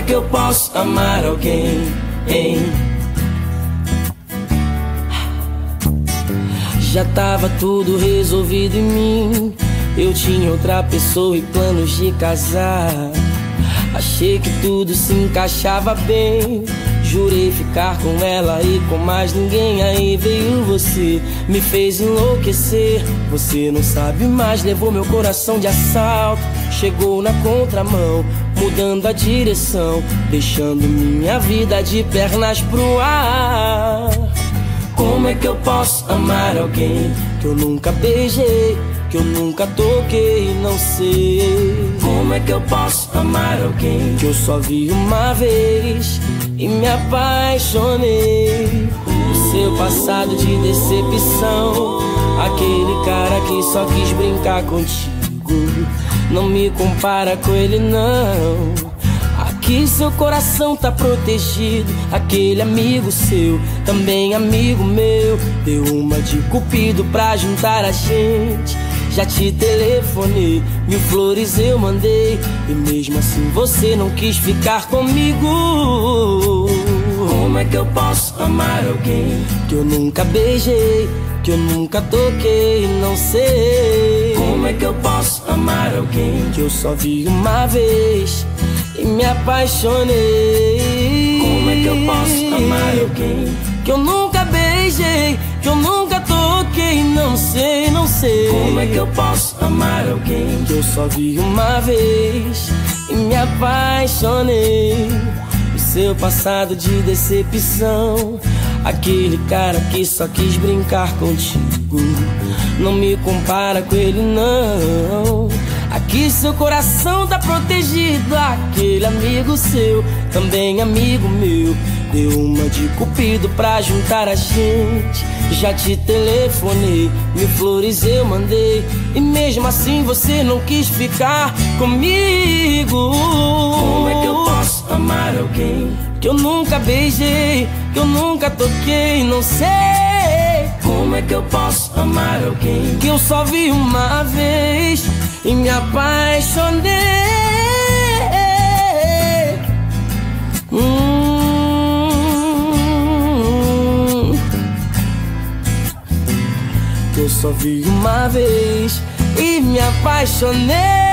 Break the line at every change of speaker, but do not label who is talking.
é que eu posso amar alguém? Hein? Já tava tudo resolvido em mim. Eu tinha outra pessoa e planos de casar. Achei que tudo se encaixava bem. Jurei ficar com ela e com mais ninguém. Aí veio você, me fez enlouquecer. Você não sabe mais, levou meu coração de assalto. Chegou na contramão, mudando a direção, deixando minha vida de pernas pro ar. Como é que eu posso amar alguém que eu nunca beijei? que eu nunca toquei, não sei. Como é que eu posso amar alguém que eu só vi uma vez e me apaixonei? O seu passado de decepção, aquele cara que só quis brincar contigo. Não me compara com ele, não. Aqui seu coração tá protegido. Aquele amigo seu, também amigo meu. Deu uma de cupido pra juntar a gente. Já te telefonei, mil flores eu mandei. E mesmo assim você não quis ficar comigo. É que eu posso amar alguém que eu nunca beijei, que eu nunca toquei? Não sei. Como é que eu posso amar alguém que eu só vi uma vez e me apaixonei? Como é que eu posso amar alguém que eu nunca beijei, que eu nunca toquei? Não sei, não sei. Como é que eu posso amar alguém que eu só vi uma vez e me apaixonei? Seu passado de decepção, aquele cara que só quis brincar contigo. Não me compara com ele, não. Aqui seu coração tá protegido. Aquele amigo seu, também amigo meu. Deu uma de cupido pra juntar a gente. Já te telefonei, mil flores eu mandei. E mesmo assim você não quis ficar comigo. Alguém que eu nunca beijei, que eu nunca toquei? Não sei. Como é que eu posso amar alguém que eu só vi uma vez e me apaixonei? Hum, eu só vi uma vez e me apaixonei.